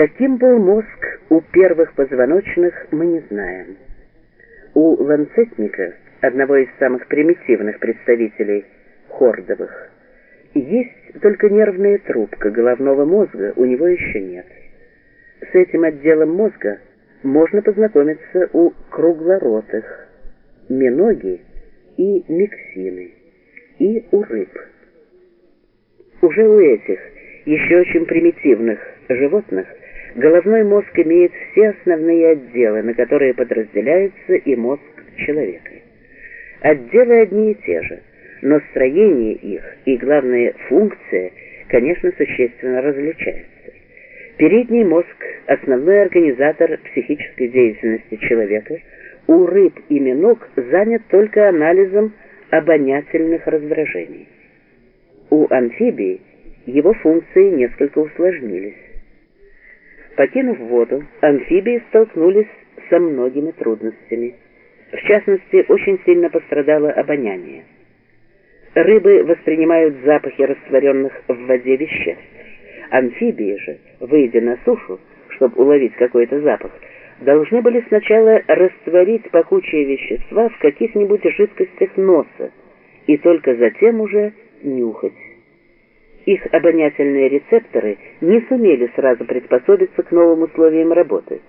Каким был мозг у первых позвоночных, мы не знаем. У ланцетника, одного из самых примитивных представителей хордовых, есть только нервная трубка головного мозга, у него еще нет. С этим отделом мозга можно познакомиться у круглоротых, миноги и миксины, и у рыб. Уже у этих, еще очень примитивных животных, головной мозг имеет все основные отделы, на которые подразделяется и мозг человека. Отделы одни и те же, но строение их и, главное, функция, конечно, существенно различаются. Передний мозг – основной организатор психической деятельности человека, у рыб и миног занят только анализом обонятельных раздражений. У амфибий его функции несколько усложнились. Покинув воду, амфибии столкнулись со многими трудностями. В частности, очень сильно пострадало обоняние. Рыбы воспринимают запахи растворенных в воде веществ. Амфибии же, выйдя на сушу, чтобы уловить какой-то запах, должны были сначала растворить пахучие вещества в каких-нибудь жидкостях носа и только затем уже нюхать. Их обонятельные рецепторы не сумели сразу приспособиться к новым условиям работы,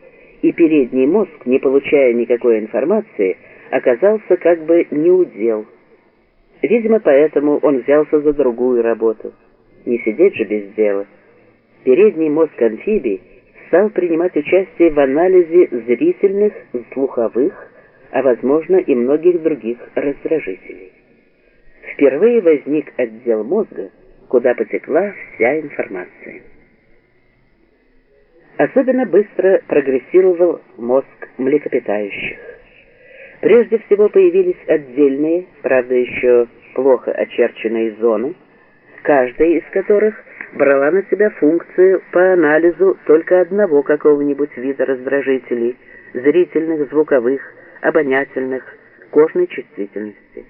и передний мозг, не получая никакой информации, оказался как бы неудел. Видимо, поэтому он взялся за другую работу. Не сидеть же без дела. Передний мозг амфибий стал принимать участие в анализе зрительных, слуховых, а возможно и многих других раздражителей. Впервые возник отдел мозга, куда потекла вся информация. Особенно быстро прогрессировал мозг млекопитающих. Прежде всего появились отдельные, правда еще плохо очерченные зоны, каждая из которых брала на себя функцию по анализу только одного какого-нибудь вида раздражителей, зрительных, звуковых, обонятельных, кожной чувствительности.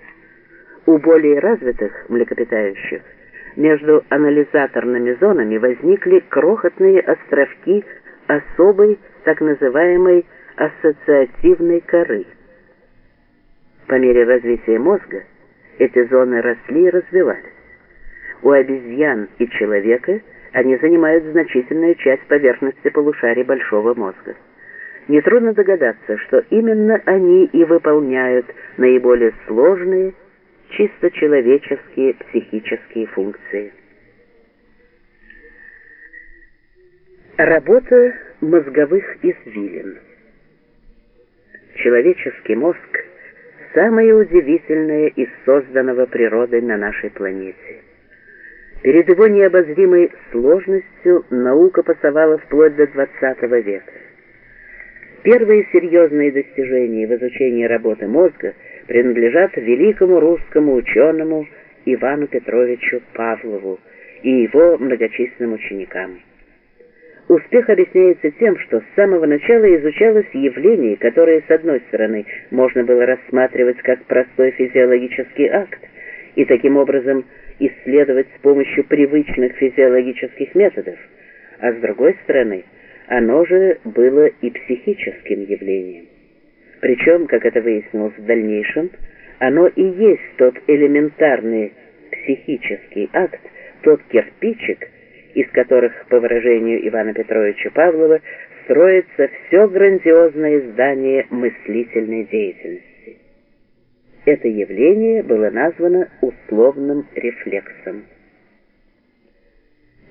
У более развитых млекопитающих между анализаторными зонами возникли крохотные островки особой так называемой ассоциативной коры. По мере развития мозга эти зоны росли и развивались. У обезьян и человека они занимают значительную часть поверхности полушарий большого мозга. Нетрудно догадаться, что именно они и выполняют наиболее сложные, чисто человеческие психические функции. Работа мозговых извилин. Человеческий мозг – самое удивительное из созданного природой на нашей планете. Перед его необозримой сложностью наука пасовала вплоть до XX века. Первые серьезные достижения в изучении работы мозга принадлежат великому русскому ученому Ивану Петровичу Павлову и его многочисленным ученикам. Успех объясняется тем, что с самого начала изучалось явление, которое, с одной стороны, можно было рассматривать как простой физиологический акт, и таким образом исследовать с помощью привычных физиологических методов, а с другой стороны, оно же было и психическим явлением. Причем, как это выяснилось в дальнейшем, оно и есть тот элементарный психический акт, тот кирпичик, из которых, по выражению Ивана Петровича Павлова, строится все грандиозное здание мыслительной деятельности. Это явление было названо условным рефлексом.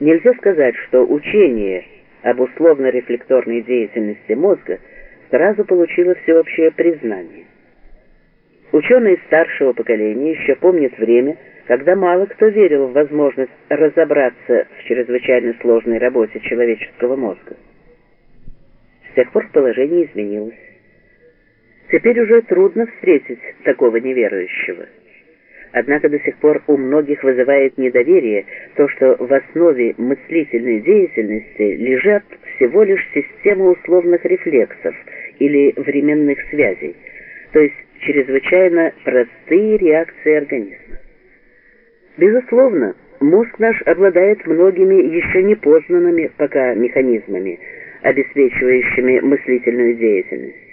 Нельзя сказать, что учение об условно-рефлекторной деятельности мозга сразу получило всеобщее признание. Ученые старшего поколения еще помнят время, когда мало кто верил в возможность разобраться в чрезвычайно сложной работе человеческого мозга. С тех пор положение изменилось. Теперь уже трудно встретить такого неверующего. Однако до сих пор у многих вызывает недоверие то, что в основе мыслительной деятельности лежат всего лишь система условных рефлексов или временных связей, то есть чрезвычайно простые реакции организма. Безусловно, Мозг наш обладает многими еще не познанными пока механизмами, обеспечивающими мыслительную деятельность.